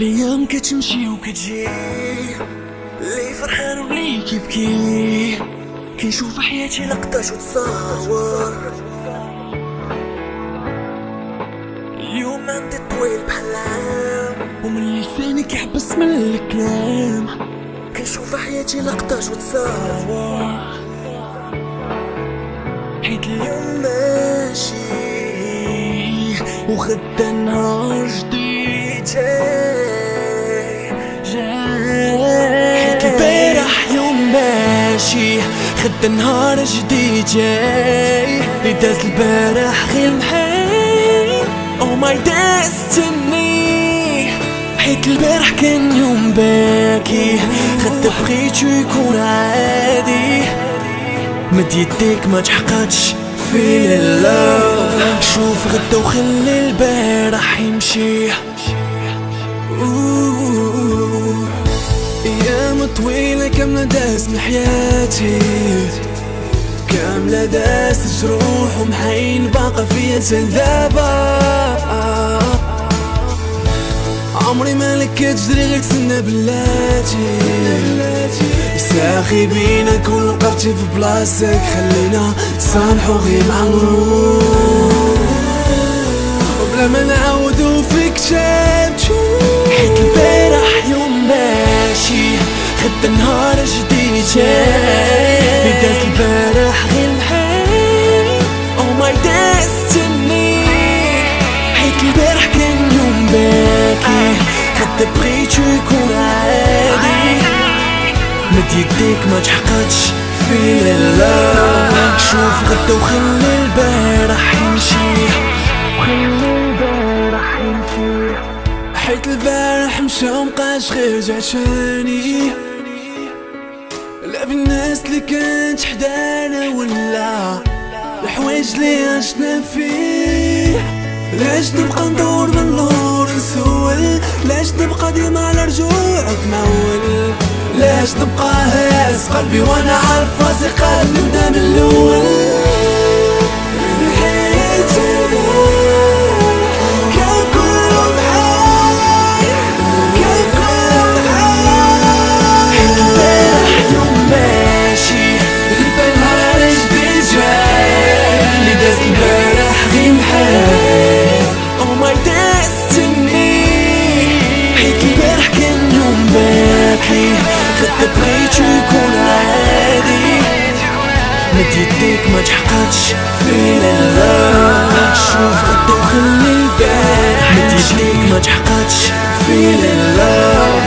الأيام كتمشي وكتجي اللي فرحان واللي كيبكي. كنشوف حياتي لقطات وتصور اليوم عندي طويل بحلام ومن لساني كيحبس من الكلام. كنشوف حياتي لقطات وتصور حيت اليوم ماشي وغدا نهار جديد جاي. غدا نهار جديد جاي اللي داز البارح غير محال أو my destiny حيت البارح كان يوم باكي غدا بغيتو يكون عادي. مد يديك ما تحققش في اللوف شوف غدا وخلي البارح يمشي. أوه. كاملة داس حياتي؟ كاملة داس جروح ومحين باقى فيا تلذابة عمري ما لكيت جري غير تسنى بلاتي. ساخي بينا كون وقفتي في بلاصتك خلينا تصالحو غير مع المرور وبلا ما نعاودو فيك شاب داز البارح غير my destiny حيت البارح كان يوم باكي. يكون عادي. مد يديك ما تحققش في الله شوف غدا وخلي البارح يمشي. وخلي البارح يمشي. حيت البارح مشى ومبقاش غير جعشاني لا بالناس اللي كانت حدانا ولا الحوايج اللي عشنا فيه. لاش نبقى ندور من نسول؟ لاش نبقى ديما على رجوعك معول لاش نبقى هاز قلبي وأنا عارف راسي نبدا من الأول؟ مد يديك ما تحققش في الله شوف غدا وخلي البارح مد ما تحققش في الله